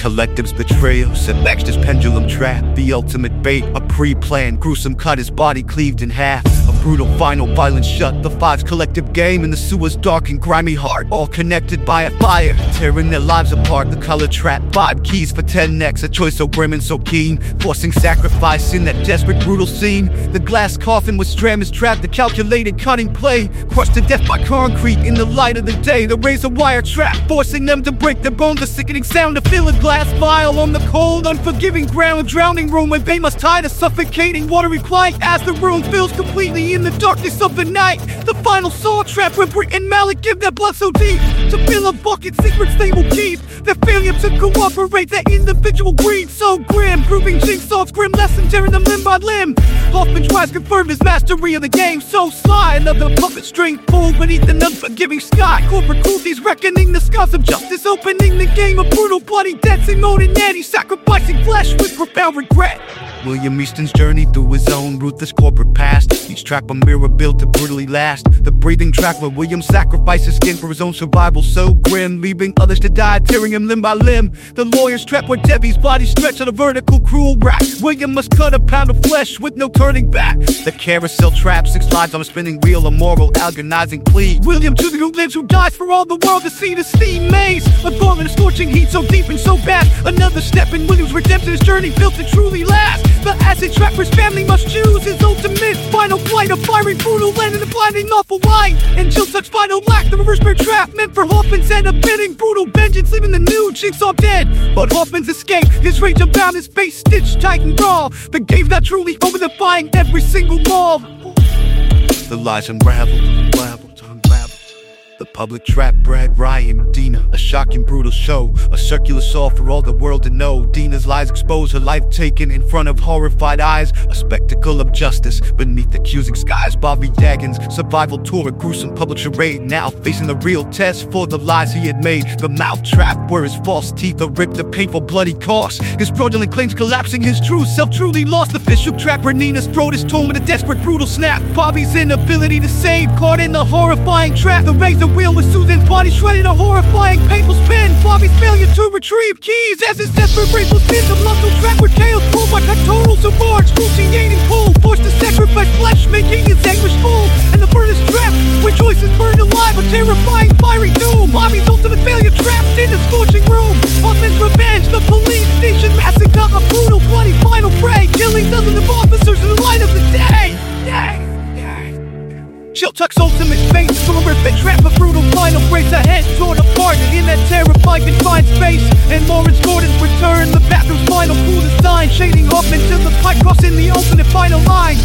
collective's betrayal, Sebastian's pendulum trap, the ultimate bait, a pre-planned gruesome cut, his body cleaved in half. A brutal final violence shut, the five's collective game in the sewer's dark and grimy heart, all connected by a fire, tearing their lives apart. The color trap, five keys for ten necks, a choice so grim and so keen, forcing sacrifice in that desperate, brutal scene. The glass coffin was Strahm trapped, the calculated cunning play, crushed to death by concrete in the light of the day. The razor wire trap, forcing them to break their bones, the sickening sound to fill a glass vial on the cold, unforgiving ground, drowning room where they must tie the suffocating watery plight as the room fills completely in the darkness of the night. The final saw trap where Brit and Mallick give their blood so deep to fill a bucket secrets they will keep. Their failure to cooperate, their individual greed so grim, proving Jigsaw's grim lesson, tearing them limb by limb. Hoffman tries to confirm his mastery of the game, so sly. Another puppet string pulled beneath an unforgiving sky. Corporate cruelty's reckoning the scars of justice, opening the game of brutal, bloody deaths and moaning nanny, sacrificing flesh with profound regret. William Easton's journey through his own ruthless corporate past. Each track a mirror built to brutally last. The breathing track where William sacrifices skin for his own survival, so grim, leaving others to die, tearing him limb by limb. The lawyer's trap where Debbie's body stretched on a vertical cruel rack. William must cut a pound of flesh with no turning back. The carousel trap, six lives on a spinning wheel, a moral agonizing plea. William to the who lives, who dies for all the world to see the steam maze. A thorn in a scorching heat so deep and so vast. Another step in William's redemption, his journey built to truly last. The acid trapper's family must choose his ultimate final flight. A fiery, brutal land in a blinding awful light. Until such final lack, the reverse bear trap meant for Hoffman's end. A bidding, brutal vengeance, leaving the new jigsaw dead. But Hoffman's escape, his rage unbound, his face stitched tight and raw. The game that truly over defying every single law. The lies unraveled, unraveled, unraveled. The public trap bred Ryan Dina. A shocking, brutal show. A circular saw for all the world to know. Dina's lies expose her life taken in front of horrified eyes. A spectacle of justice beneath accusing skies. Bobby Dagen's survival tour, a gruesome public charade. Now facing the real test for the lies he had made. The mouth trap where his false teeth are ripped, the painful, bloody cost. His fraudulent claims collapsing, his true self truly lost. The vicious trap where Nina's throat is torn with a desperate, brutal snap. Bobby's inability to save, caught in the horrifying trap. The razor wheel with Susan's body shredded, a horrifying, painful spin. Bobby's failure to retrieve keys as his desperate brain will spin. The muscle trap where chaos pulled by pectorals so large, excruciating Jill Tuck's ultimate fate, fit trap a brutal final brace ahead, torn apart in that terrifying confined space. And Lawrence Gordon's return, the bathroom's final cool design, shading Hoffman to the pipe crossing the ultimate final line.